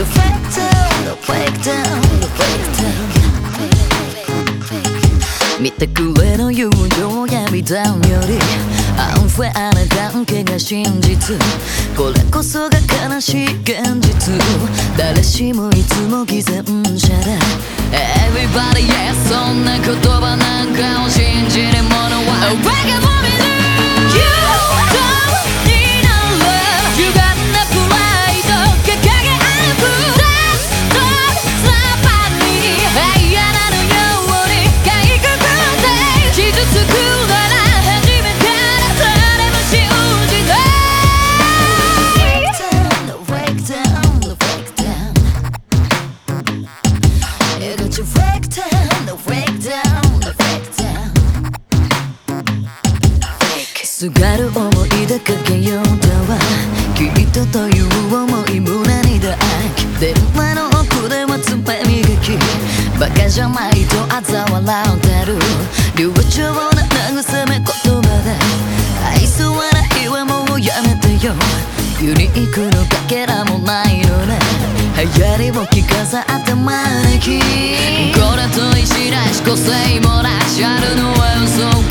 your breakdown, the breakdown, the breakdown 見てくれの友情や見たよりアンフェアな関係が真実これこそが悲しい現実誰しもいつも偽善者だ Everybody yes すがる思い出かけよ。うとはきっとという思い胸に抱き電話の奥では爪磨きバカじゃないと嘲笑ってる。流暢な慰め言葉で愛想笑いはもうやめてよユニークのかけらもないのね。流行りを着飾って招きこれと石らし個性もなしあるのは嘘。